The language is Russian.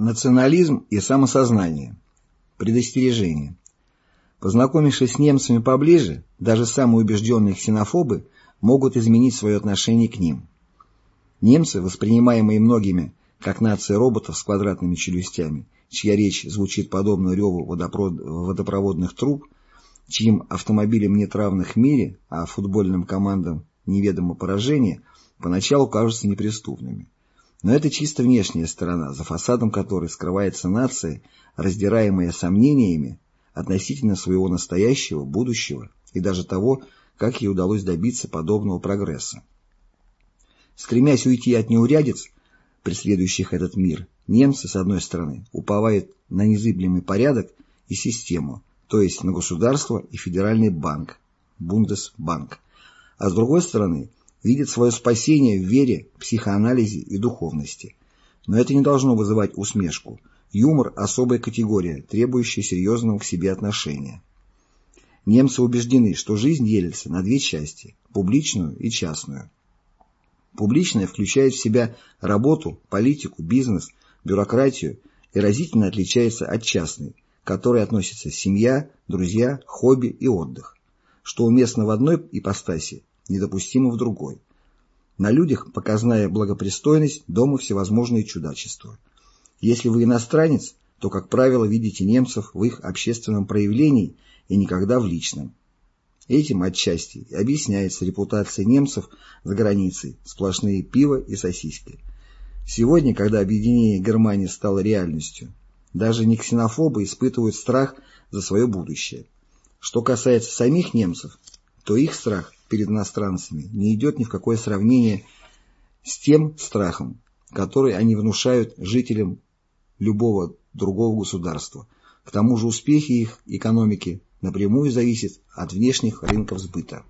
Национализм и самосознание. Предостережение. Познакомившись с немцами поближе, даже самые убежденные ксенофобы могут изменить свое отношение к ним. Немцы, воспринимаемые многими как нация роботов с квадратными челюстями, чья речь звучит подобно реву водопроводных труб, чьим автомобилям нет равных в мире, а футбольным командам неведомо поражение, поначалу кажутся неприступными. Но это чисто внешняя сторона, за фасадом которой скрывается нация, раздираемая сомнениями относительно своего настоящего, будущего и даже того, как ей удалось добиться подобного прогресса. Стремясь уйти от неурядиц, преследующих этот мир, немцы, с одной стороны, уповают на незыблемый порядок и систему, то есть на государство и федеральный банк, Бундесбанк, а с другой стороны, видит свое спасение в вере, психоанализе и духовности. Но это не должно вызывать усмешку. Юмор – особая категория, требующая серьезного к себе отношения. Немцы убеждены, что жизнь делится на две части – публичную и частную. Публичная включает в себя работу, политику, бизнес, бюрократию и разительно отличается от частной, к которой относятся семья, друзья, хобби и отдых. Что уместно в одной ипостаси, недопустимо в другой. На людях показная благопристойность, дома всевозможные чудачества. Если вы иностранец, то, как правило, видите немцев в их общественном проявлении и никогда в личном. Этим отчасти объясняется репутация немцев за границей, сплошные пиво и сосиски. Сегодня, когда объединение Германии стало реальностью, даже не ксенофобы испытывают страх за свое будущее. Что касается самих немцев, то их страх перед иностранцами не идет ни в какое сравнение с тем страхом, который они внушают жителям любого другого государства. К тому же успехи их экономики напрямую зависят от внешних рынков сбыта.